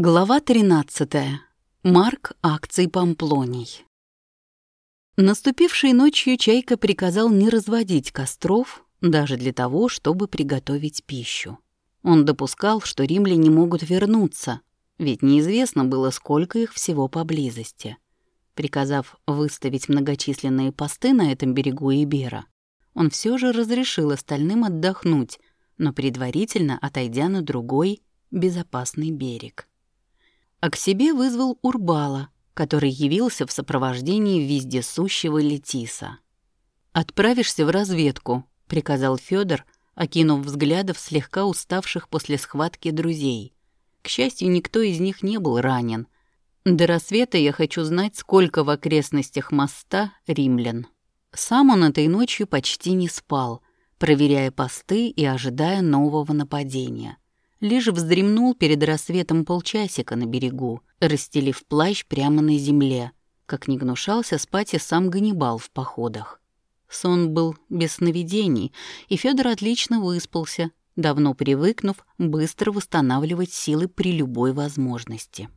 Глава 13. Марк акций Памплоний. Наступившей ночью Чайка приказал не разводить костров даже для того, чтобы приготовить пищу. Он допускал, что римляне могут вернуться, ведь неизвестно было, сколько их всего поблизости. Приказав выставить многочисленные посты на этом берегу Ибера, он все же разрешил остальным отдохнуть, но предварительно отойдя на другой, безопасный берег а к себе вызвал Урбала, который явился в сопровождении вездесущего Летиса. «Отправишься в разведку», — приказал Федор, окинув взглядов слегка уставших после схватки друзей. К счастью, никто из них не был ранен. До рассвета я хочу знать, сколько в окрестностях моста римлян. Сам он этой ночью почти не спал, проверяя посты и ожидая нового нападения — лишь вздремнул перед рассветом полчасика на берегу, расстелив плащ прямо на земле, как не гнушался спать и сам Ганнибал в походах. Сон был без сновидений, и Федор отлично выспался, давно привыкнув быстро восстанавливать силы при любой возможности.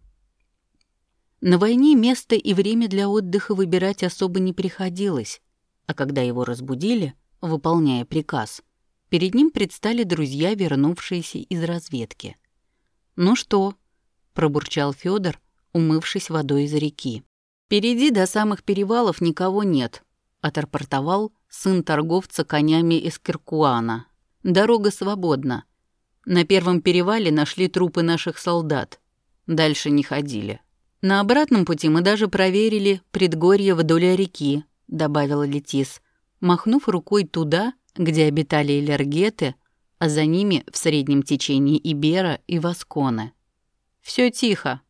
На войне место и время для отдыха выбирать особо не приходилось, а когда его разбудили, выполняя приказ — Перед ним предстали друзья, вернувшиеся из разведки. «Ну что?» — пробурчал Федор, умывшись водой из реки. «Впереди до самых перевалов никого нет», — отрапортовал сын торговца конями из Киркуана. «Дорога свободна. На первом перевале нашли трупы наших солдат. Дальше не ходили. На обратном пути мы даже проверили предгорье вдоль реки», — добавила Летис, махнув рукой туда, где обитали элергеты, а за ними в среднем течении Ибера и Васконы. Все тихо.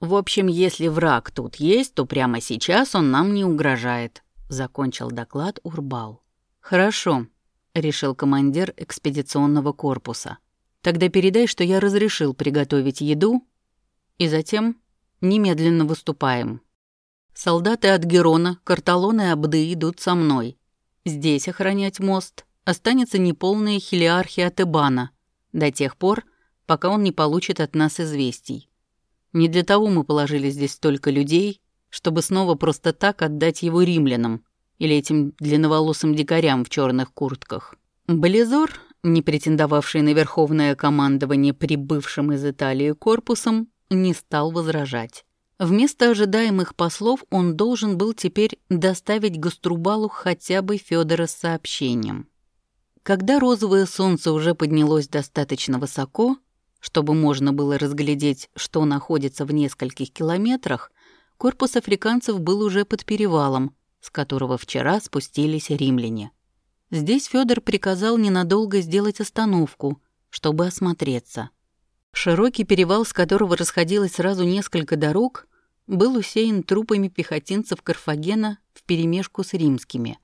В общем, если враг тут есть, то прямо сейчас он нам не угрожает, закончил доклад Урбал. Хорошо, решил командир экспедиционного корпуса. Тогда передай, что я разрешил приготовить еду, и затем немедленно выступаем. Солдаты от Герона, Карталона и Абды идут со мной. Здесь охранять мост останется неполная хилиархия Тебана до тех пор, пока он не получит от нас известий. Не для того мы положили здесь столько людей, чтобы снова просто так отдать его римлянам или этим длинноволосым дикарям в черных куртках. Болизор, не претендовавший на верховное командование прибывшим из Италии корпусом, не стал возражать. Вместо ожидаемых послов он должен был теперь доставить Гаструбалу хотя бы Федора с сообщением. Когда розовое солнце уже поднялось достаточно высоко, чтобы можно было разглядеть, что находится в нескольких километрах, корпус африканцев был уже под перевалом, с которого вчера спустились римляне. Здесь Федор приказал ненадолго сделать остановку, чтобы осмотреться. Широкий перевал, с которого расходилось сразу несколько дорог, был усеян трупами пехотинцев Карфагена вперемешку с римскими.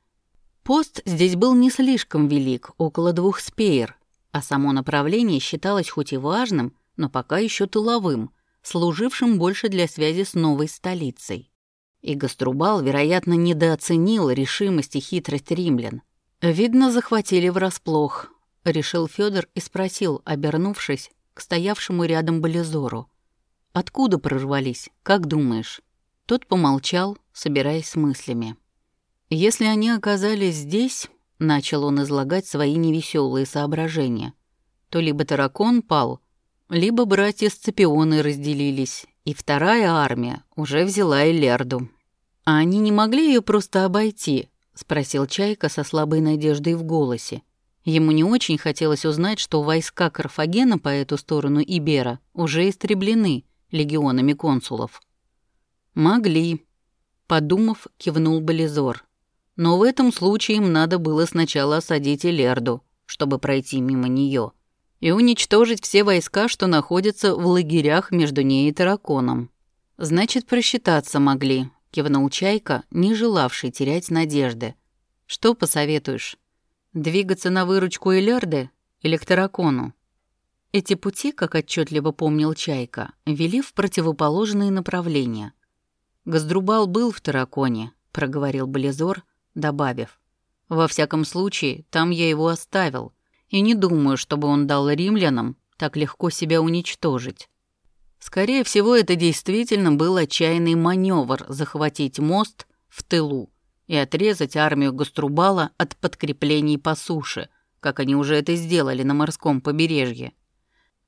Пост здесь был не слишком велик, около двух спеер, а само направление считалось хоть и важным, но пока еще тыловым, служившим больше для связи с новой столицей. И Гаструбал, вероятно, недооценил решимость и хитрость римлян. Видно, захватили врасплох, решил Федор и спросил, обернувшись к стоявшему рядом Болизору. Откуда прорвались, как думаешь?» Тот помолчал, собираясь с мыслями. «Если они оказались здесь», — начал он излагать свои невеселые соображения, то либо Таракон пал, либо братья Сципионы разделились, и вторая армия уже взяла Элерду. «А они не могли ее просто обойти?» — спросил Чайка со слабой надеждой в голосе. Ему не очень хотелось узнать, что войска Карфагена по эту сторону Ибера уже истреблены, легионами консулов. «Могли», — подумав, кивнул Болизор. «Но в этом случае им надо было сначала осадить Элерду, чтобы пройти мимо нее, и уничтожить все войска, что находятся в лагерях между ней и Тараконом. Значит, просчитаться могли», — кивнул Чайка, не желавший терять надежды. «Что посоветуешь? Двигаться на выручку Элерды или к Таракону?» Эти пути, как отчетливо помнил Чайка, вели в противоположные направления. «Газдрубал был в Тараконе», — проговорил Близор, добавив. «Во всяком случае, там я его оставил, и не думаю, чтобы он дал римлянам так легко себя уничтожить». Скорее всего, это действительно был отчаянный маневр захватить мост в тылу и отрезать армию Гаструбала от подкреплений по суше, как они уже это сделали на морском побережье.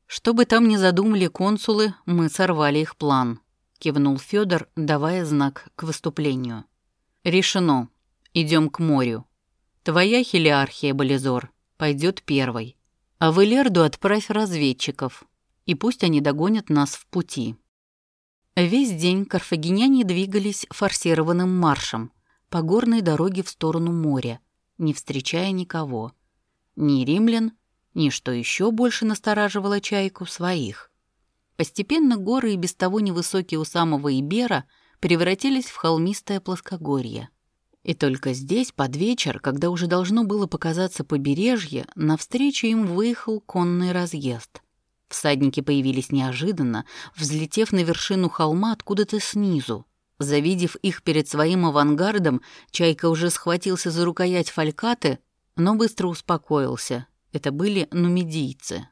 Что бы там ни задумали консулы, мы сорвали их план, кивнул Федор, давая знак к выступлению. Решено. Идем к морю. Твоя хелиархия, Болизор, пойдет первой. А в Элерду отправь разведчиков, и пусть они догонят нас в пути. Весь день карфагеняне двигались форсированным маршем по горной дороге в сторону моря, не встречая никого. Ни римлян, ни, что еще больше настораживало чайку, своих. Постепенно горы и без того невысокие у самого Ибера превратились в холмистое плоскогорье. И только здесь, под вечер, когда уже должно было показаться побережье, навстречу им выехал конный разъезд. Всадники появились неожиданно, взлетев на вершину холма откуда-то снизу. Завидев их перед своим авангардом, Чайка уже схватился за рукоять фалькаты, но быстро успокоился. Это были нумидийцы.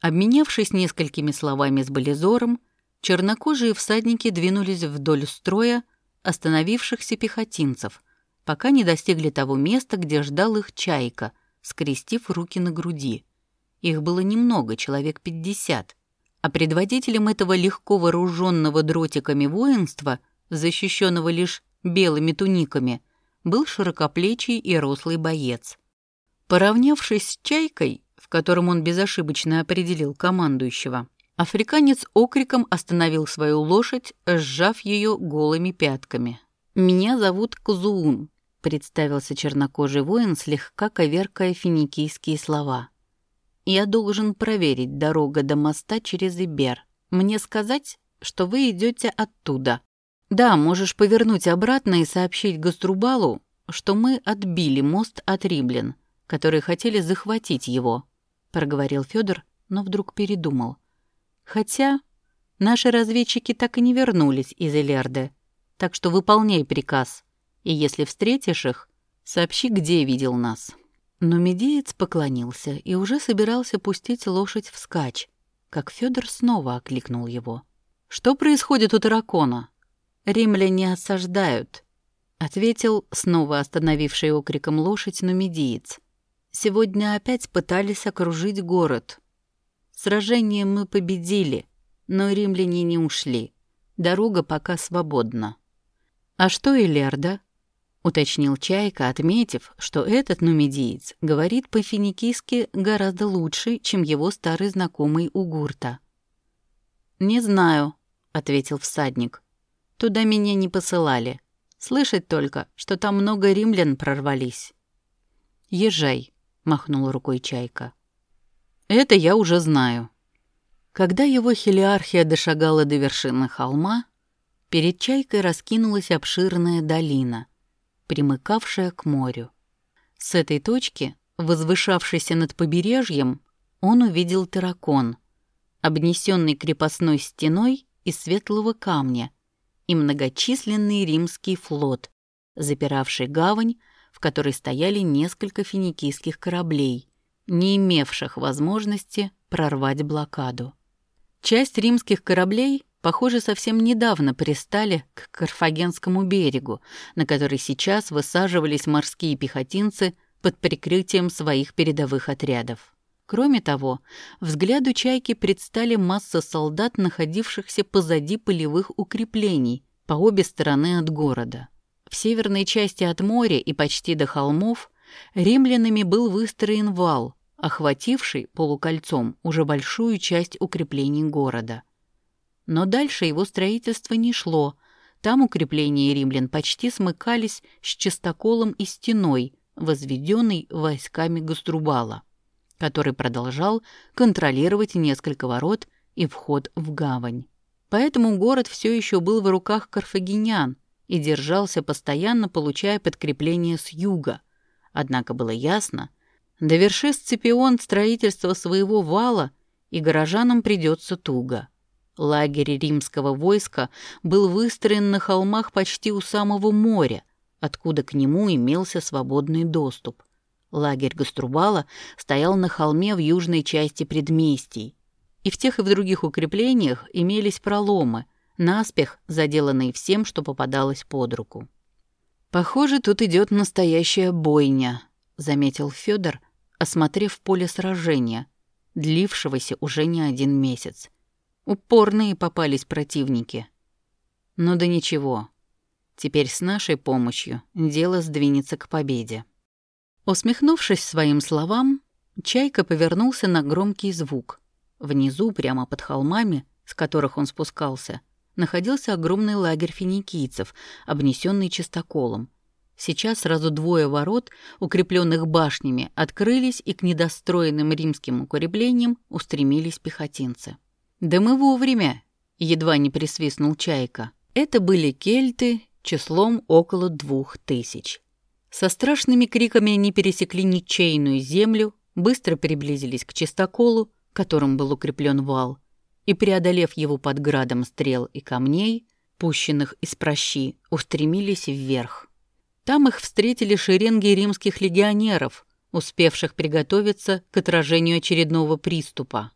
Обменявшись несколькими словами с Болизором, чернокожие всадники двинулись вдоль строя остановившихся пехотинцев, пока не достигли того места, где ждал их Чайка, скрестив руки на груди. Их было немного, человек пятьдесят, а предводителем этого легко вооруженного дротиками воинства — защищенного лишь белыми туниками, был широкоплечий и рослый боец. Поравнявшись с чайкой, в котором он безошибочно определил командующего, африканец окриком остановил свою лошадь, сжав ее голыми пятками. «Меня зовут Кузуун», — представился чернокожий воин, слегка коверкая финикийские слова. «Я должен проверить дорогу до моста через Ибер. Мне сказать, что вы идете оттуда, да, можешь повернуть обратно и сообщить Гаструбалу, что мы отбили мост от римлян, которые хотели захватить его, проговорил Федор, но вдруг передумал. Хотя наши разведчики так и не вернулись из Элерды, так что выполняй приказ, и если встретишь их, сообщи, где видел нас. Но медеец поклонился и уже собирался пустить лошадь вскачь, как Федор снова окликнул его. «Что происходит у таракона?» Римляне осаждают», — ответил снова остановивший окриком лошадь нумидиец. «Сегодня опять пытались окружить город. Сражение мы победили, но римляне не ушли. Дорога пока свободна». «А что Элерда?» — уточнил Чайка, отметив, что этот нумидиец говорит по-финикийски гораздо лучше, чем его старый знакомый Угурта. «Не знаю», — ответил всадник. Туда меня не посылали. Слышать только, что там много римлян прорвались. «Езжай», — махнул рукой Чайка. «Это я уже знаю». Когда его хелиархия дошагала до вершины холма, перед Чайкой раскинулась обширная долина, примыкавшая к морю. С этой точки, возвышавшейся над побережьем, он увидел таракон, обнесенный крепостной стеной из светлого камня, и многочисленный римский флот, запиравший гавань, в которой стояли несколько финикийских кораблей, не имевших возможности прорвать блокаду. Часть римских кораблей, похоже, совсем недавно пристали к Карфагенскому берегу, на который сейчас высаживались морские пехотинцы под прикрытием своих передовых отрядов. Кроме того, взгляду чайки предстали масса солдат, находившихся позади полевых укреплений по обе стороны от города. В северной части от моря и почти до холмов римлянами был выстроен вал, охвативший полукольцом уже большую часть укреплений города. Но дальше его строительство не шло, там укрепления римлян почти смыкались с частоколом и стеной, возведенной войсками Гаструбала который продолжал контролировать несколько ворот и вход в гавань. Поэтому город все еще был в руках карфагенян и держался постоянно, получая подкрепление с юга. Однако было ясно, доверши Сципион строительство своего вала, и горожанам придется туго. Лагерь римского войска был выстроен на холмах почти у самого моря, откуда к нему имелся свободный доступ – Лагерь Гаструбала стоял на холме в южной части предместий. И в тех и в других укреплениях имелись проломы, наспех заделанные всем, что попадалось под руку. «Похоже, тут идет настоящая бойня», — заметил Федор, осмотрев поле сражения, длившегося уже не один месяц. Упорные попались противники. Но да ничего, теперь с нашей помощью дело сдвинется к победе. Усмехнувшись своим словам, Чайка повернулся на громкий звук. Внизу, прямо под холмами, с которых он спускался, находился огромный лагерь финикийцев, обнесенный чистоколом. Сейчас сразу двое ворот, укрепленных башнями, открылись, и к недостроенным римским укреплениям устремились пехотинцы. «Да мы вовремя!» — едва не присвистнул Чайка. Это были кельты числом около двух тысяч. Со страшными криками они пересекли ничейную землю, быстро приблизились к чистоколу, которым был укреплен вал, и, преодолев его под градом стрел и камней, пущенных из прощи, устремились вверх. Там их встретили шеренги римских легионеров, успевших приготовиться к отражению очередного приступа.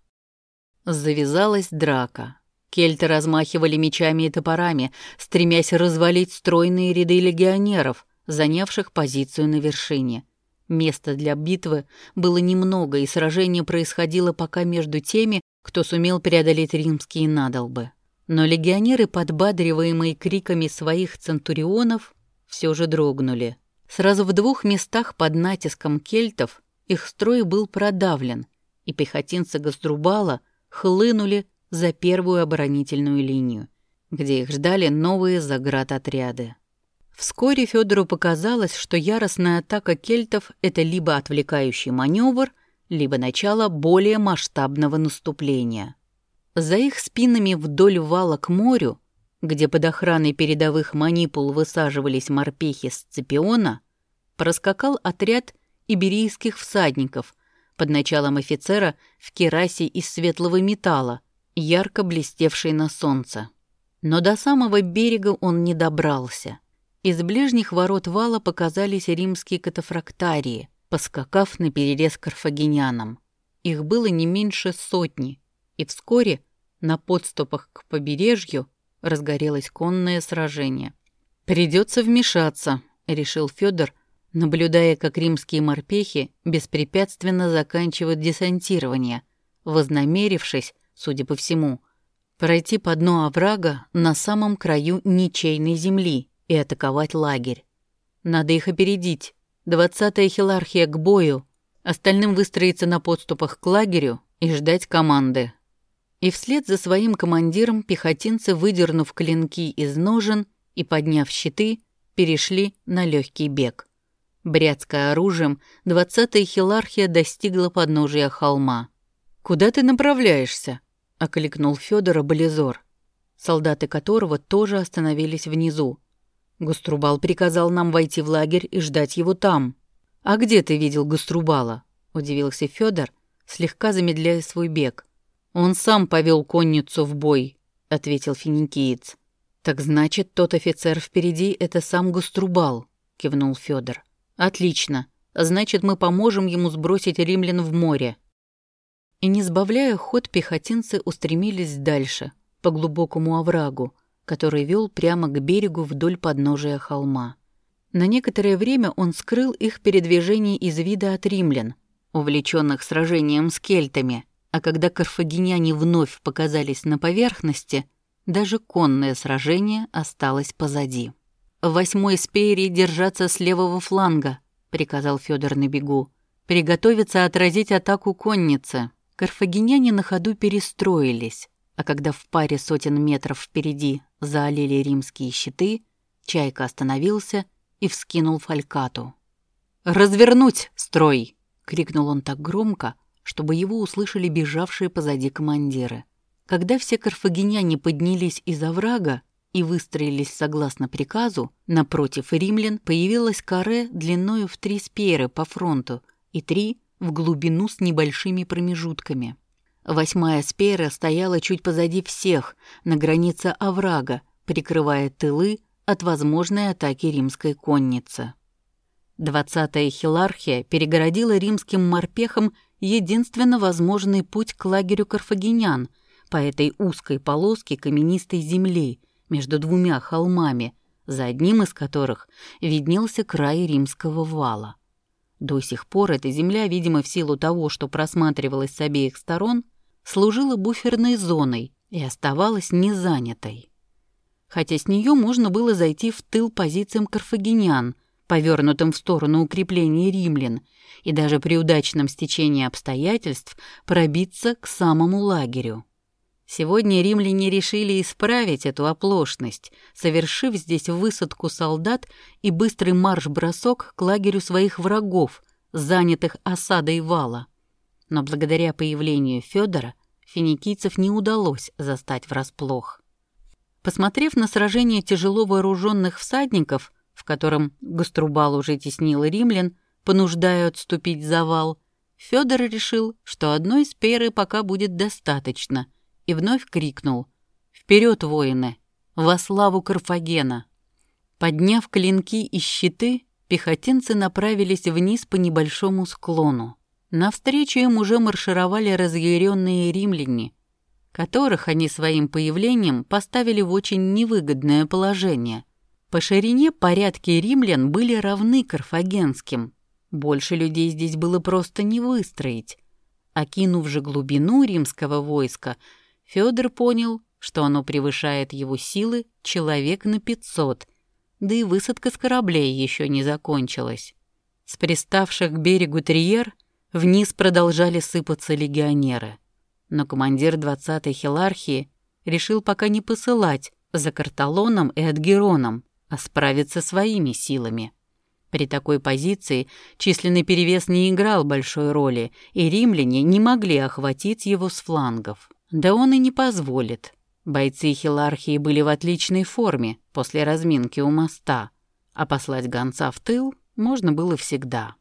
Завязалась драка. Кельты размахивали мечами и топорами, стремясь развалить стройные ряды легионеров, занявших позицию на вершине. Места для битвы было немного, и сражение происходило пока между теми, кто сумел преодолеть римские надолбы. Но легионеры, подбадриваемые криками своих центурионов, все же дрогнули. Сразу в двух местах под натиском кельтов их строй был продавлен, и пехотинцы Гаструбала хлынули за первую оборонительную линию, где их ждали новые заградотряды. Вскоре Федору показалось, что яростная атака кельтов — это либо отвлекающий маневр, либо начало более масштабного наступления. За их спинами вдоль вала к морю, где под охраной передовых манипул высаживались морпехи Сципиона, проскакал отряд иберийских всадников под началом офицера в керасе из светлого металла, ярко блестевшей на солнце. Но до самого берега он не добрался. Из ближних ворот вала показались римские катафрактарии, поскакав на перерез карфагенянам. Их было не меньше сотни, и вскоре на подступах к побережью разгорелось конное сражение. «Придется вмешаться», — решил Федор, наблюдая, как римские морпехи беспрепятственно заканчивают десантирование, вознамерившись, судя по всему, пройти по дну оврага на самом краю ничейной земли и атаковать лагерь. Надо их опередить. Двадцатая хилархия к бою, остальным выстроиться на подступах к лагерю и ждать команды. И вслед за своим командиром пехотинцы, выдернув клинки из ножен и подняв щиты, перешли на легкий бег. Бряцкая оружием, двадцатая хилархия достигла подножия холма. «Куда ты направляешься?» — окликнул Федора Болизор, солдаты которого тоже остановились внизу. Густрубал приказал нам войти в лагерь и ждать его там. «А где ты видел Густрубала?» — удивился Федор, слегка замедляя свой бег. «Он сам повел конницу в бой», — ответил финикиец. «Так значит, тот офицер впереди — это сам Густрубал», — кивнул Федор. «Отлично. Значит, мы поможем ему сбросить римлян в море». И не сбавляя ход, пехотинцы устремились дальше, по глубокому оврагу, который вел прямо к берегу вдоль подножия холма. На некоторое время он скрыл их передвижение из вида от римлян, увлеченных сражением с кельтами, а когда карфагеняне вновь показались на поверхности, даже конное сражение осталось позади. «Восьмой спеерий держаться с левого фланга», — приказал Федор на бегу. «Приготовиться отразить атаку конницы». Карфагеняне на ходу перестроились, а когда в паре сотен метров впереди заолели римские щиты, Чайка остановился и вскинул фалькату. «Развернуть строй!» — крикнул он так громко, чтобы его услышали бежавшие позади командиры. Когда все карфагеняне поднялись из оврага и выстроились согласно приказу, напротив римлян появилась каре длиною в три спейры по фронту и три в глубину с небольшими промежутками. Восьмая спейра стояла чуть позади всех, на границе оврага, прикрывая тылы от возможной атаки римской конницы. Двадцатая хилархия перегородила римским морпехам единственно возможный путь к лагерю карфагенян по этой узкой полоске каменистой земли между двумя холмами, за одним из которых виднелся край римского вала. До сих пор эта земля, видимо, в силу того, что просматривалась с обеих сторон, служила буферной зоной и оставалась незанятой. Хотя с нее можно было зайти в тыл позициям карфагенян, повернутым в сторону укреплений римлян, и даже при удачном стечении обстоятельств пробиться к самому лагерю. Сегодня римляне решили исправить эту оплошность, совершив здесь высадку солдат и быстрый марш-бросок к лагерю своих врагов, занятых осадой вала. Но благодаря появлению Федора финикийцев не удалось застать врасплох. Посмотрев на сражение тяжело вооруженных всадников, в котором Гаструбал уже теснил римлян, понуждая отступить за вал, Федор решил, что одной сперы пока будет достаточно — и вновь крикнул «Вперед, воины! Во славу Карфагена!» Подняв клинки и щиты, пехотинцы направились вниз по небольшому склону. Навстречу им уже маршировали разъяренные римляне, которых они своим появлением поставили в очень невыгодное положение. По ширине порядки римлян были равны карфагенским. Больше людей здесь было просто не выстроить. Окинув же глубину римского войска, Федор понял, что оно превышает его силы человек на пятьсот, да и высадка с кораблей еще не закончилась. С приставших к берегу Триер вниз продолжали сыпаться легионеры. Но командир 20-й хилархии решил пока не посылать за Карталоном и Адгероном, а справиться своими силами. При такой позиции численный перевес не играл большой роли, и римляне не могли охватить его с флангов. Да он и не позволит. Бойцы Хилархии были в отличной форме после разминки у моста, а послать гонца в тыл можно было всегда.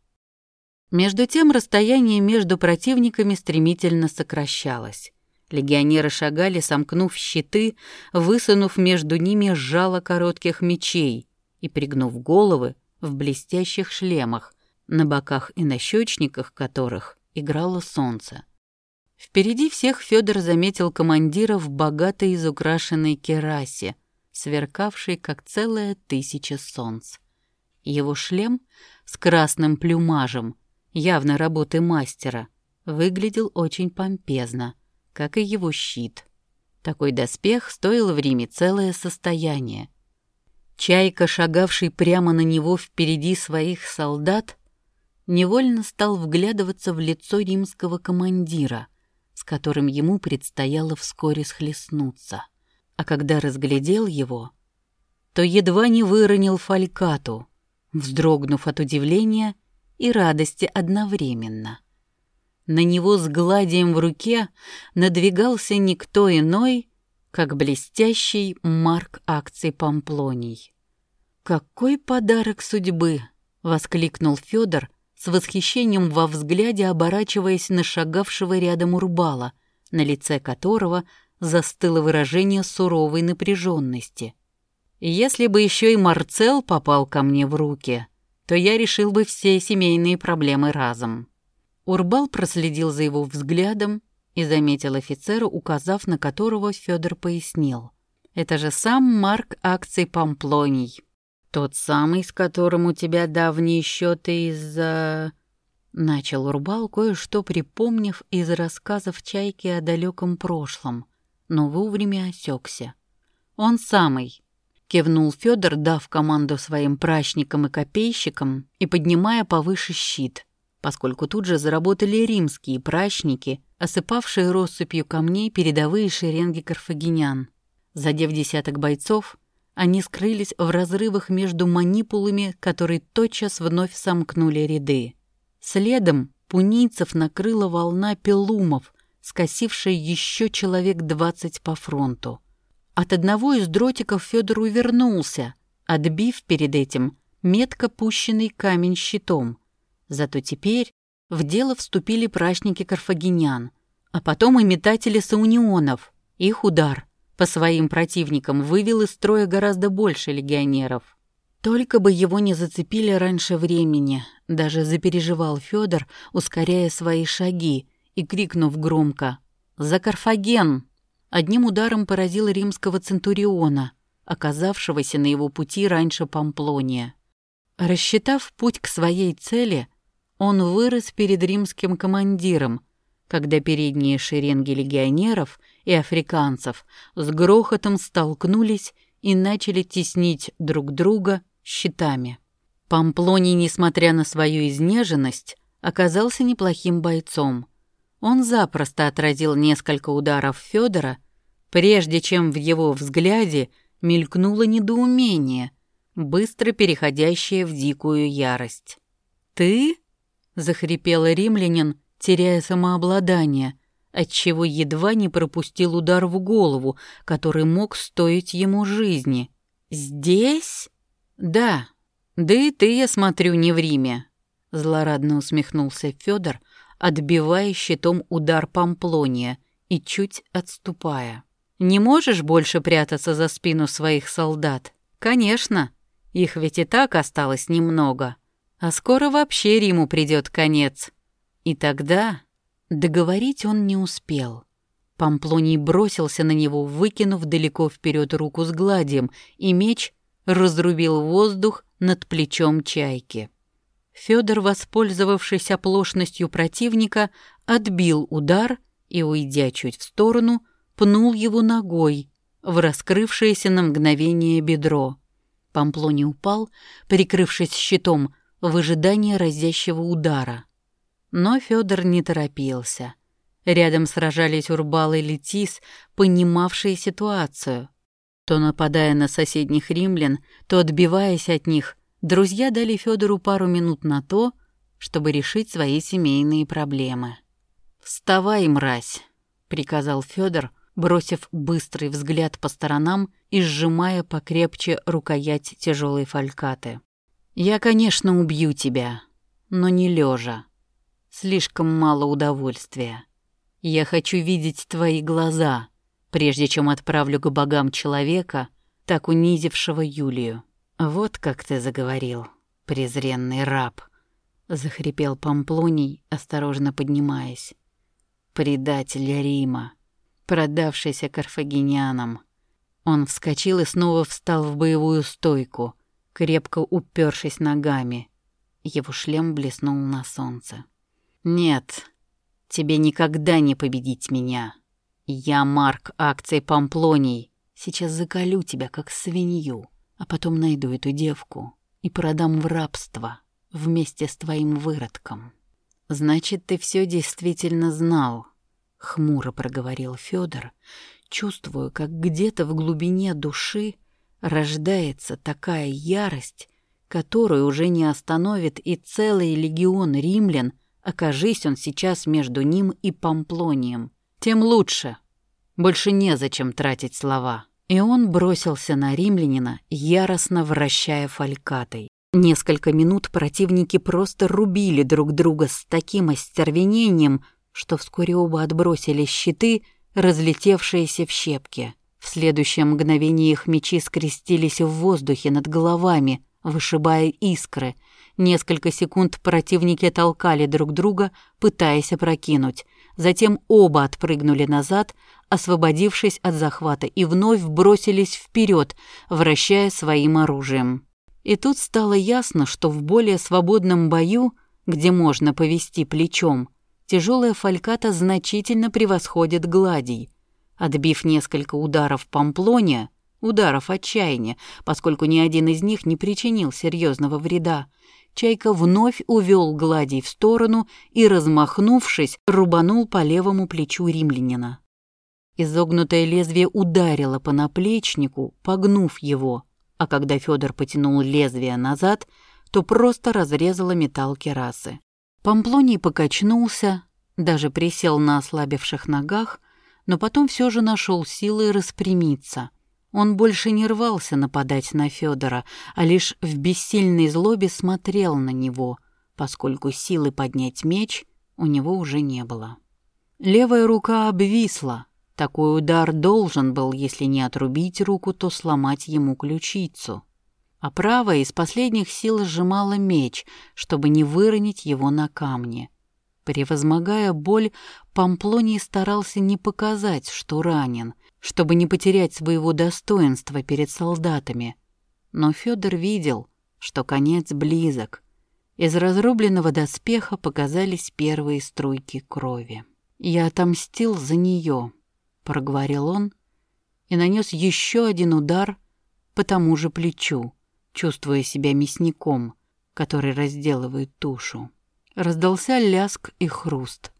Между тем расстояние между противниками стремительно сокращалось. Легионеры шагали, сомкнув щиты, высунув между ними жало коротких мечей и пригнув головы в блестящих шлемах, на боках и на щечниках которых играло солнце. Впереди всех Федор заметил командира в богатой изукрашенной керасе, сверкавшей, как целая тысяча солнц. Его шлем с красным плюмажем, явно работы мастера, выглядел очень помпезно, как и его щит. Такой доспех стоил в Риме целое состояние. Чайка, шагавший прямо на него впереди своих солдат, невольно стал вглядываться в лицо римского командира — с которым ему предстояло вскоре схлестнуться. А когда разглядел его, то едва не выронил фалькату, вздрогнув от удивления и радости одновременно. На него с гладием в руке надвигался никто иной, как блестящий марк акций Памплоний. «Какой подарок судьбы!» — воскликнул Федор, с восхищением во взгляде оборачиваясь на шагавшего рядом Урбала, на лице которого застыло выражение суровой напряженности. «Если бы еще и Марцел попал ко мне в руки, то я решил бы все семейные проблемы разом». Урбал проследил за его взглядом и заметил офицера, указав на которого Федор пояснил. «Это же сам Марк акций Памплоний, «Тот самый, с которым у тебя давние счеты из-за...» Начал Урбал, кое-что припомнив из рассказов Чайки о далеком прошлом, но вовремя осекся. «Он самый», — кивнул Федор, дав команду своим прачникам и копейщикам и поднимая повыше щит, поскольку тут же заработали римские прачники, осыпавшие россыпью камней передовые шеренги карфагенян. Задев десяток бойцов, они скрылись в разрывах между манипулами, которые тотчас вновь сомкнули ряды. Следом пунийцев накрыла волна пелумов, скосившая еще человек двадцать по фронту. От одного из дротиков Федор увернулся, отбив перед этим метко пущенный камень щитом. Зато теперь в дело вступили прачники карфагенян, а потом и метатели саунионов. Их удар по своим противникам вывел из строя гораздо больше легионеров. Только бы его не зацепили раньше времени, даже запереживал Федор, ускоряя свои шаги и крикнув громко «За Карфаген!» Одним ударом поразил римского центуриона, оказавшегося на его пути раньше Памплония. Рассчитав путь к своей цели, он вырос перед римским командиром, когда передние шеренги легионеров и африканцев с грохотом столкнулись и начали теснить друг друга щитами. Памплоний, несмотря на свою изнеженность, оказался неплохим бойцом. Он запросто отразил несколько ударов Федора, прежде чем в его взгляде мелькнуло недоумение, быстро переходящее в дикую ярость. «Ты?» — захрипел римлянин, теряя самообладание, отчего едва не пропустил удар в голову, который мог стоить ему жизни. «Здесь?» «Да, да и ты, я смотрю, не в Риме», — злорадно усмехнулся Федор, отбивая щитом удар Памплония и чуть отступая. «Не можешь больше прятаться за спину своих солдат?» «Конечно, их ведь и так осталось немного, а скоро вообще Риму придет конец». И тогда договорить он не успел. Памплоний бросился на него, выкинув далеко вперед руку с гладием, и меч разрубил воздух над плечом чайки. Федор, воспользовавшись оплошностью противника, отбил удар и, уйдя чуть в сторону, пнул его ногой в раскрывшееся на мгновение бедро. Памплоний упал, прикрывшись щитом, в ожидании разящего удара. Но Федор не торопился. Рядом сражались Урбал и Летис, понимавшие ситуацию. То нападая на соседних римлян, то отбиваясь от них, друзья дали Федору пару минут на то, чтобы решить свои семейные проблемы. «Вставай, мразь!» — приказал Федор, бросив быстрый взгляд по сторонам и сжимая покрепче рукоять тяжелой фалькаты. «Я, конечно, убью тебя, но не лежа. Слишком мало удовольствия. Я хочу видеть твои глаза, прежде чем отправлю к богам человека, так унизившего Юлию. Вот как ты заговорил, презренный раб, захрипел Памплоний, осторожно поднимаясь. Предатель Рима, продавшийся карфагенянам. Он вскочил и снова встал в боевую стойку, крепко упершись ногами. Его шлем блеснул на солнце. «Нет, тебе никогда не победить меня. Я Марк акций Памплоний. Сейчас заколю тебя, как свинью, а потом найду эту девку и продам в рабство вместе с твоим выродком». «Значит, ты все действительно знал», — хмуро проговорил Федор, чувствую, как где-то в глубине души рождается такая ярость, которую уже не остановит и целый легион римлян — Окажись он сейчас между ним и Памплонием. Тем лучше. Больше незачем тратить слова. И он бросился на римлянина, яростно вращая фалькатой. Несколько минут противники просто рубили друг друга с таким остервенением, что вскоре оба отбросили щиты, разлетевшиеся в щепки. В следующее мгновение их мечи скрестились в воздухе над головами, вышибая искры — Несколько секунд противники толкали друг друга, пытаясь опрокинуть. Затем оба отпрыгнули назад, освободившись от захвата, и вновь бросились вперед, вращая своим оружием. И тут стало ясно, что в более свободном бою, где можно повести плечом, тяжелая фальката значительно превосходит гладий. Отбив несколько ударов Памплония, ударов отчаяния, поскольку ни один из них не причинил серьезного вреда, Чайка вновь увел гладий в сторону и, размахнувшись, рубанул по левому плечу римлянина. Изогнутое лезвие ударило по наплечнику, погнув его, а когда Федор потянул лезвие назад, то просто разрезало металл керасы. Памплоний покачнулся, даже присел на ослабевших ногах, но потом все же нашел силы распрямиться — он больше не рвался нападать на Федора, а лишь в бессильной злобе смотрел на него, поскольку силы поднять меч у него уже не было. Левая рука обвисла. Такой удар должен был, если не отрубить руку, то сломать ему ключицу. а правая из последних сил сжимала меч, чтобы не выронить его на камни. Превозмогая боль, Памплоний старался не показать, что ранен, чтобы не потерять своего достоинства перед солдатами. Но Федор видел, что конец близок. Из разрубленного доспеха показались первые струйки крови. «Я отомстил за нее», — проговорил он, и нанес еще один удар по тому же плечу, чувствуя себя мясником, который разделывает тушу. Раздался ляск и хруст.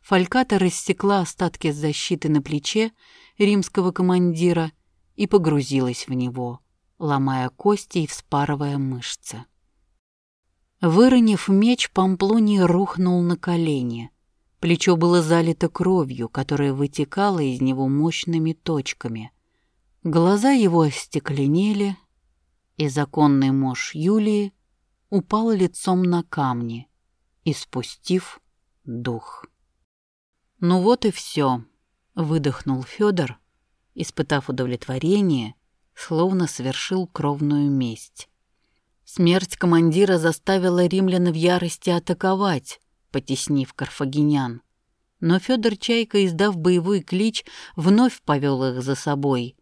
Фальката рассекла остатки защиты на плече римского командира и погрузилась в него, ломая кости и вспарывая мышцы. Выронив меч, Памплоний рухнул на колени. Плечо было залито кровью, которая вытекала из него мощными точками. Глаза его остекленели, и законный муж Юлии упал лицом на камни, испустив дух. «Ну вот и все», — выдохнул Федор, испытав удовлетворение, словно совершил кровную месть. Смерть командира заставила римлян в ярости атаковать, потеснив карфагенян. Но Федор Чайка, издав боевой клич, вновь повел их за собой.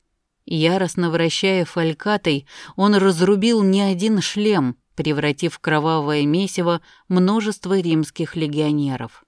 Яростно вращая фалькатой, он разрубил не один шлем, превратив в кровавое месиво множество римских легионеров.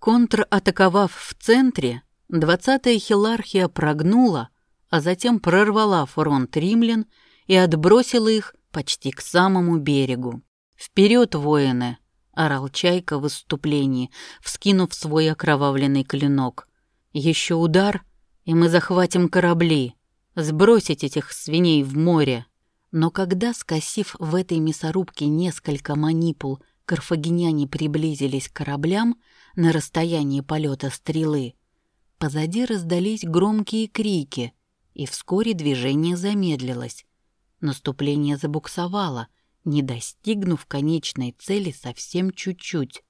Контратаковав в центре, двадцатая хилархия прогнула, а затем прорвала фронт римлян и отбросила их почти к самому берегу. «Вперед, воины!» — орал Чайка в выступлении, вскинув свой окровавленный клинок. «Еще удар, и мы захватим корабли. Сбросить этих свиней в море!» Но когда, скосив в этой мясорубке несколько манипул, карфагеняне приблизились к кораблям на расстоянии полета стрелы, позади раздались громкие крики, и вскоре движение замедлилось. Наступление забуксовало, не достигнув конечной цели совсем чуть-чуть.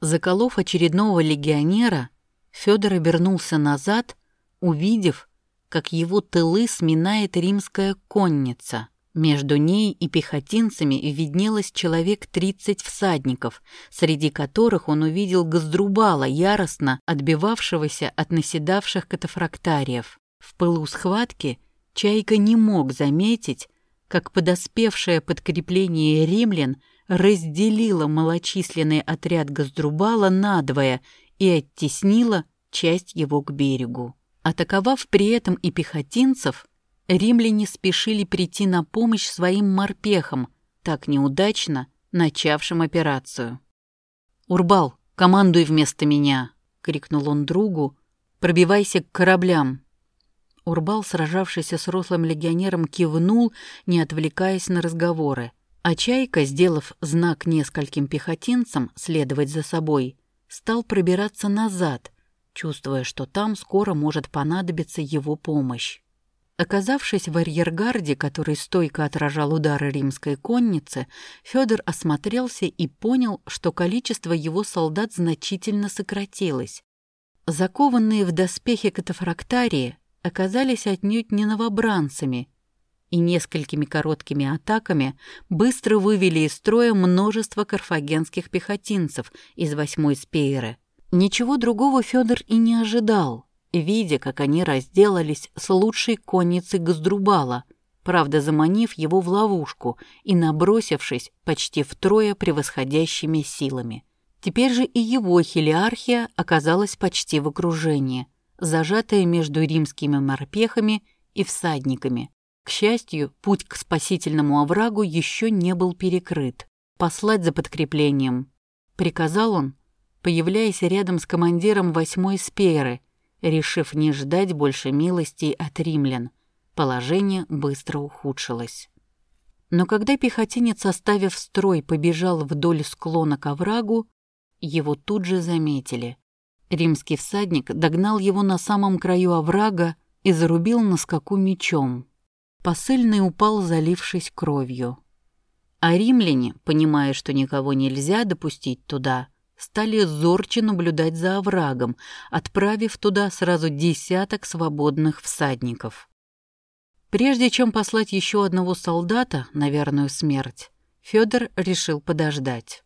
Заколов очередного легионера, Федор обернулся назад, увидев, как его тылы сминает римская конница. Между ней и пехотинцами виднелось человек тридцать всадников, среди которых он увидел Газдрубала, яростно отбивавшегося от наседавших катафрактариев. В пылу схватки Чайка не мог заметить, как подоспевшее подкрепление римлян разделило малочисленный отряд Газдрубала надвое и оттеснило часть его к берегу. Атаковав при этом и пехотинцев, римляне спешили прийти на помощь своим морпехам, так неудачно начавшим операцию. «Урбал, командуй вместо меня!» — крикнул он другу. «Пробивайся к кораблям!» Урбал, сражавшийся с рослым легионером, кивнул, не отвлекаясь на разговоры. А Чайка, сделав знак нескольким пехотинцам следовать за собой, стал пробираться назад, чувствуя, что там скоро может понадобиться его помощь. Оказавшись в арьергарде, который стойко отражал удары римской конницы, Федор осмотрелся и понял, что количество его солдат значительно сократилось. Закованные в доспехи катафрактарии оказались отнюдь не новобранцами и несколькими короткими атаками быстро вывели из строя множество карфагенских пехотинцев из восьмой спееры. Ничего другого Федор и не ожидал, видя, как они разделались с лучшей конницей Газдрубала, правда заманив его в ловушку и набросившись почти втрое превосходящими силами. Теперь же и его хелиархия оказалась почти в окружении – зажатая между римскими морпехами и всадниками. К счастью, путь к спасительному оврагу еще не был перекрыт. «Послать за подкреплением», — приказал он, появляясь рядом с командиром восьмой спееры, решив не ждать больше милостей от римлян. Положение быстро ухудшилось. Но когда пехотинец, оставив строй, побежал вдоль склона к оврагу, его тут же заметили. Римский всадник догнал его на самом краю оврага и зарубил на скаку мечом. Посыльный упал, залившись кровью. А римляне, понимая, что никого нельзя допустить туда, стали зорче наблюдать за оврагом, отправив туда сразу десяток свободных всадников. Прежде чем послать еще одного солдата на верную смерть, Федор решил подождать.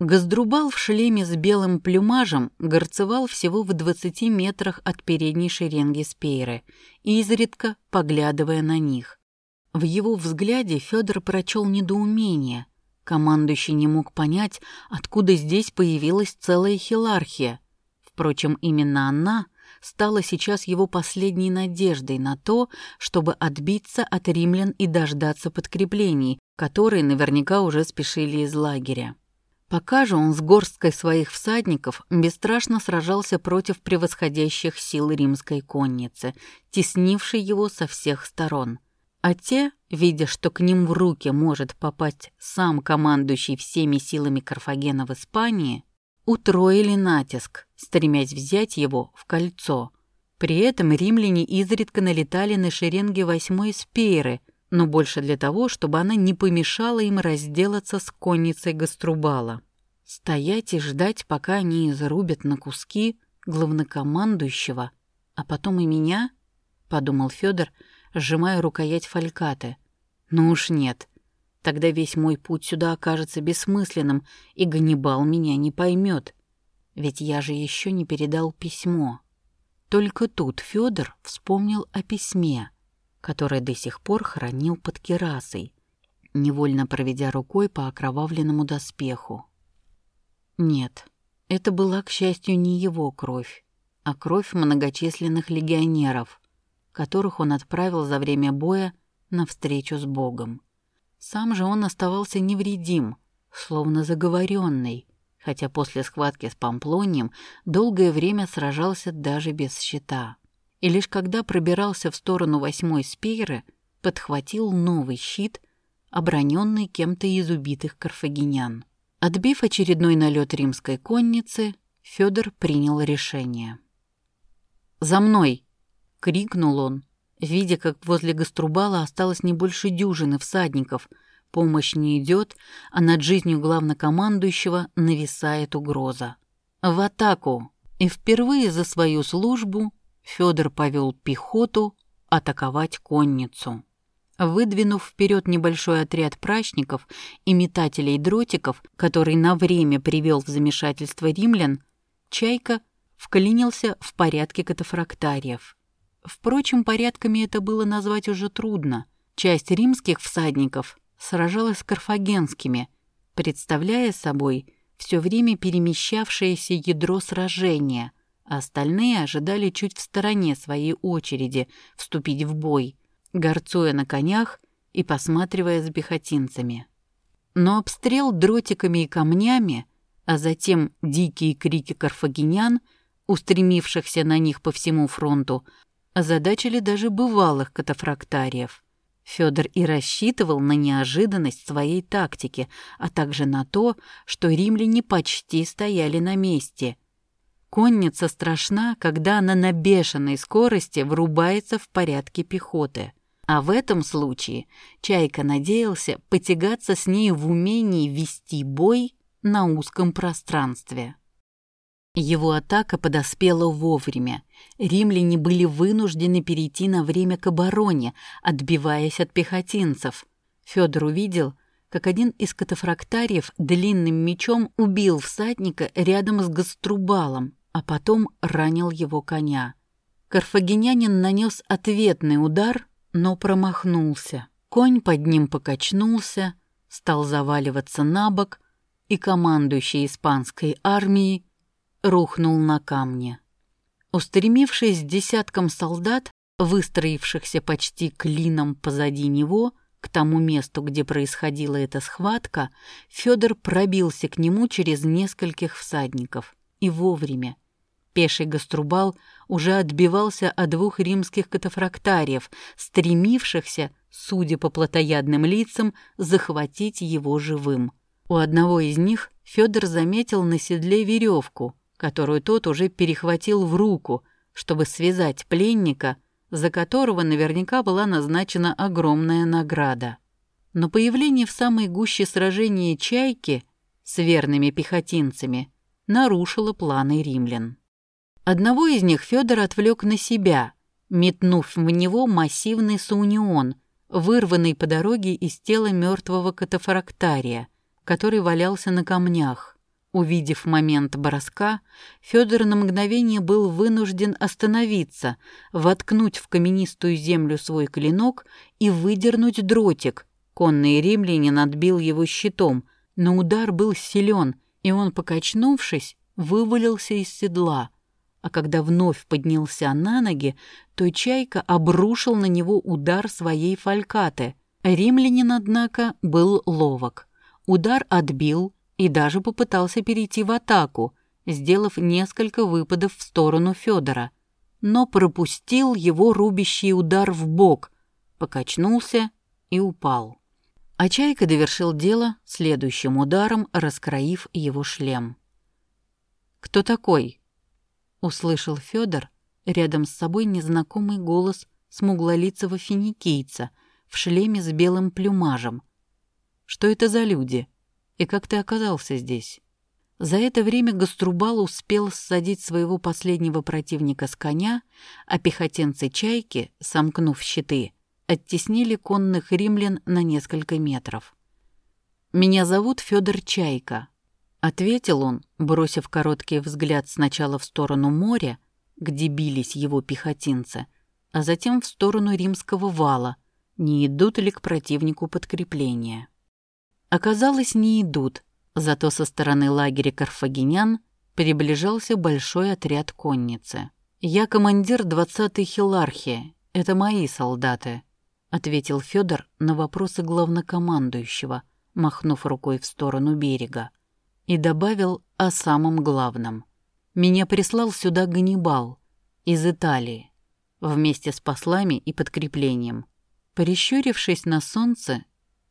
Газдрубал в шлеме с белым плюмажем горцевал всего в 20 метрах от передней шеренги спейры, изредка поглядывая на них. В его взгляде Федор прочел недоумение. Командующий не мог понять, откуда здесь появилась целая хилархия. Впрочем, именно она стала сейчас его последней надеждой на то, чтобы отбиться от римлян и дождаться подкреплений, которые наверняка уже спешили из лагеря. Пока же он с горсткой своих всадников бесстрашно сражался против превосходящих сил римской конницы, теснившей его со всех сторон. А те, видя, что к ним в руки может попасть сам командующий всеми силами Карфагена в Испании, утроили натиск, стремясь взять его в кольцо. При этом римляне изредка налетали на шеренги восьмой спейры – но больше для того, чтобы она не помешала им разделаться с конницей Гаструбала. Стоять и ждать, пока они изрубят на куски главнокомандующего, а потом и меня, — подумал Федор, сжимая рукоять фалькаты. Ну уж нет, тогда весь мой путь сюда окажется бессмысленным, и Ганнибал меня не поймет. Ведь я же еще не передал письмо. Только тут Федор вспомнил о письме — который до сих пор хранил под керасой, невольно проведя рукой по окровавленному доспеху. Нет, это была, к счастью, не его кровь, а кровь многочисленных легионеров, которых он отправил за время боя на встречу с Богом. Сам же он оставался невредим, словно заговоренный, хотя после схватки с Памплонием долгое время сражался даже без щита и лишь когда пробирался в сторону восьмой спейры, подхватил новый щит, оброненный кем-то из убитых карфагенян. Отбив очередной налет римской конницы, Федор принял решение. «За мной!» — крикнул он, видя, как возле Гаструбала осталось не больше дюжины всадников. Помощь не идет, а над жизнью главнокомандующего нависает угроза. «В атаку!» И впервые за свою службу Федор повел пехоту атаковать конницу. Выдвинув вперед небольшой отряд прачников и метателей дротиков, который на время привел в замешательство римлян, Чайка вклинился в порядке катафрактариев. Впрочем, порядками это было назвать уже трудно. Часть римских всадников сражалась с карфагенскими, представляя собой все время перемещавшееся ядро сражения – а остальные ожидали чуть в стороне своей очереди вступить в бой, горцуя на конях и посматривая с бехотинцами. Но обстрел дротиками и камнями, а затем дикие крики карфагенян, устремившихся на них по всему фронту, озадачили даже бывалых катафрактариев. Федор и рассчитывал на неожиданность своей тактики, а также на то, что римляне почти стояли на месте – Конница страшна, когда она на бешеной скорости врубается в порядке пехоты. А в этом случае Чайка надеялся потягаться с ней в умении вести бой на узком пространстве. Его атака подоспела вовремя. Римляне были вынуждены перейти на время к обороне, отбиваясь от пехотинцев. Федор увидел, как один из катафрактариев длинным мечом убил всадника рядом с гаструбалом, а потом ранил его коня. Карфагенянин нанес ответный удар, но промахнулся. Конь под ним покачнулся, стал заваливаться на бок, и командующий испанской армией рухнул на камне. Устремившись десятком солдат, выстроившихся почти клином позади него, к тому месту, где происходила эта схватка, Федор пробился к нему через нескольких всадников. И вовремя, Пеший гаструбал уже отбивался от двух римских катафрактариев, стремившихся, судя по плотоядным лицам, захватить его живым. У одного из них Федор заметил на седле веревку, которую тот уже перехватил в руку, чтобы связать пленника, за которого наверняка была назначена огромная награда. Но появление в самой гуще сражения чайки с верными пехотинцами нарушило планы римлян. Одного из них Федор отвлек на себя, метнув в него массивный саунион, вырванный по дороге из тела мертвого катафрактария, который валялся на камнях. Увидев момент броска, Федор на мгновение был вынужден остановиться, воткнуть в каменистую землю свой клинок и выдернуть дротик. Конный римлянин отбил его щитом, но удар был силен, и он, покачнувшись, вывалился из седла. А когда вновь поднялся на ноги, то Чайка обрушил на него удар своей фалькаты. Римлянин, однако, был ловок. Удар отбил и даже попытался перейти в атаку, сделав несколько выпадов в сторону Федора, но пропустил его рубящий удар в бок, покачнулся и упал. А Чайка довершил дело следующим ударом, раскроив его шлем. «Кто такой?» — услышал Федор рядом с собой незнакомый голос смуглолицего финикийца в шлеме с белым плюмажем. «Что это за люди? И как ты оказался здесь?» За это время Гаструбал успел ссадить своего последнего противника с коня, а пехотинцы «Чайки», сомкнув щиты, оттеснили конных римлян на несколько метров. «Меня зовут Федор Чайка», Ответил он, бросив короткий взгляд сначала в сторону моря, где бились его пехотинцы, а затем в сторону римского вала, не идут ли к противнику подкрепления. Оказалось, не идут, зато со стороны лагеря карфагенян приближался большой отряд конницы. «Я командир 20-й хилархии, это мои солдаты», ответил Федор на вопросы главнокомандующего, махнув рукой в сторону берега и добавил о самом главном. Меня прислал сюда Ганнибал из Италии вместе с послами и подкреплением. Прищурившись на солнце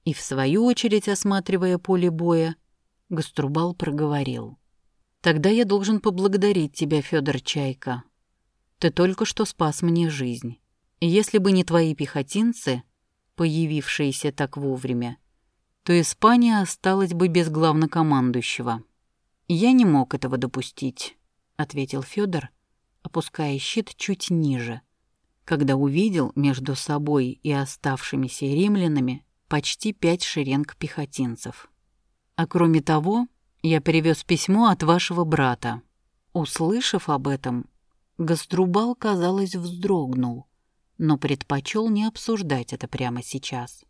и в свою очередь осматривая поле боя, Гаструбал проговорил. «Тогда я должен поблагодарить тебя, Федор Чайка. Ты только что спас мне жизнь. Если бы не твои пехотинцы, появившиеся так вовремя, то Испания осталась бы без главнокомандующего. Я не мог этого допустить, ответил Федор, опуская щит чуть ниже, когда увидел между собой и оставшимися римлянами почти пять шеренг пехотинцев. А кроме того, я привез письмо от вашего брата. Услышав об этом, Гаструбал, казалось, вздрогнул, но предпочел не обсуждать это прямо сейчас.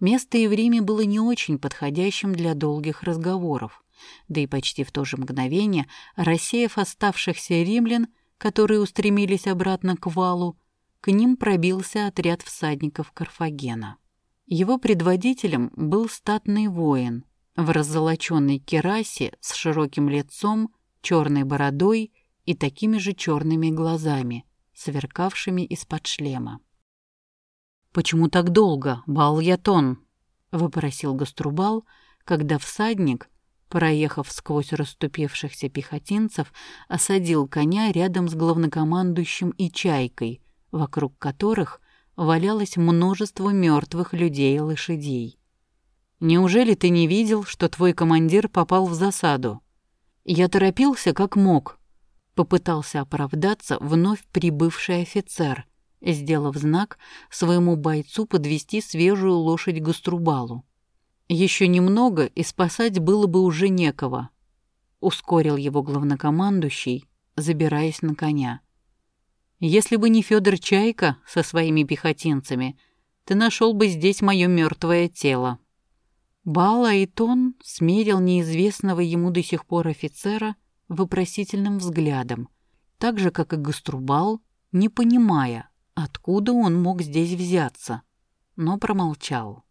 Место и время было не очень подходящим для долгих разговоров, да и почти в то же мгновение, рассеяв оставшихся римлян, которые устремились обратно к валу, к ним пробился отряд всадников Карфагена. Его предводителем был статный воин в раззолоченной керасе с широким лицом, черной бородой и такими же черными глазами, сверкавшими из-под шлема. «Почему так долго, Бал-Ятон?» — выпросил Гаструбал, когда всадник, проехав сквозь расступившихся пехотинцев, осадил коня рядом с главнокомандующим и чайкой, вокруг которых валялось множество мертвых людей и лошадей. «Неужели ты не видел, что твой командир попал в засаду?» «Я торопился как мог», — попытался оправдаться вновь прибывший офицер — сделав знак своему бойцу подвести свежую лошадь Гаструбалу. Еще немного, и спасать было бы уже некого. Ускорил его главнокомандующий, забираясь на коня. Если бы не Федор Чайка со своими пехотинцами, ты нашел бы здесь мое мертвое тело. Бала и Тон смерил неизвестного ему до сих пор офицера вопросительным взглядом, так же, как и Гаструбал, не понимая, Откуда он мог здесь взяться? Но промолчал.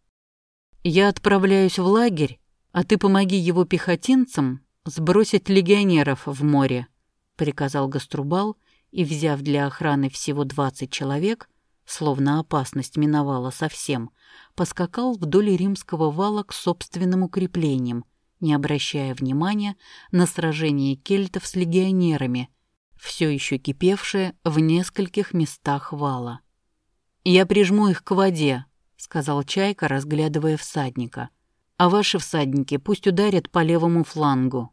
«Я отправляюсь в лагерь, а ты помоги его пехотинцам сбросить легионеров в море», — приказал Гаструбал, и, взяв для охраны всего двадцать человек, словно опасность миновала совсем, поскакал вдоль римского вала к собственным укреплениям, не обращая внимания на сражение кельтов с легионерами, все еще кипевшее в нескольких местах вала. «Я прижму их к воде», — сказал Чайка, разглядывая всадника. «А ваши всадники пусть ударят по левому флангу».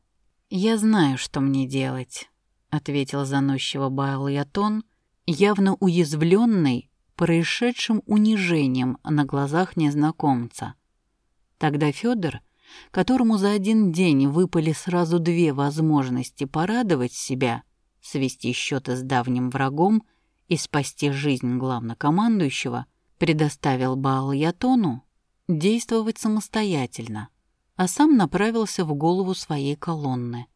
«Я знаю, что мне делать», — ответил заносчиво Байл Ятон явно уязвленный происшедшим унижением на глазах незнакомца. Тогда Федор, которому за один день выпали сразу две возможности порадовать себя, свести счеты с давним врагом и спасти жизнь главнокомандующего, предоставил Баал-Ятону действовать самостоятельно, а сам направился в голову своей колонны,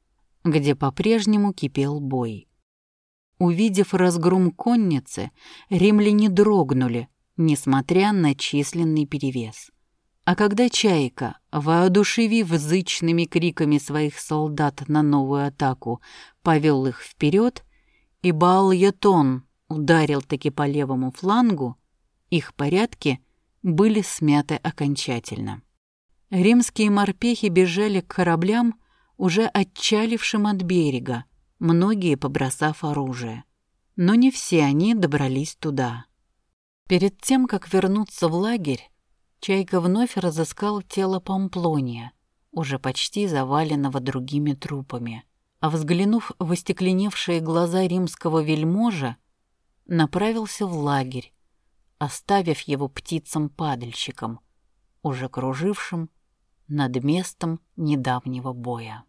где по-прежнему кипел бой. Увидев разгром конницы, римляне дрогнули, несмотря на численный перевес. А когда Чайка, воодушевив зычными криками своих солдат на новую атаку, повел их вперед, и Баал-Ятон ударил таки по левому флангу, их порядки были смяты окончательно. Римские морпехи бежали к кораблям, уже отчалившим от берега, многие побросав оружие. Но не все они добрались туда. Перед тем, как вернуться в лагерь, Чайка вновь разыскал тело Памплония, уже почти заваленного другими трупами, а взглянув в остекленевшие глаза римского вельможа, направился в лагерь, оставив его птицам-падальщикам, уже кружившим над местом недавнего боя.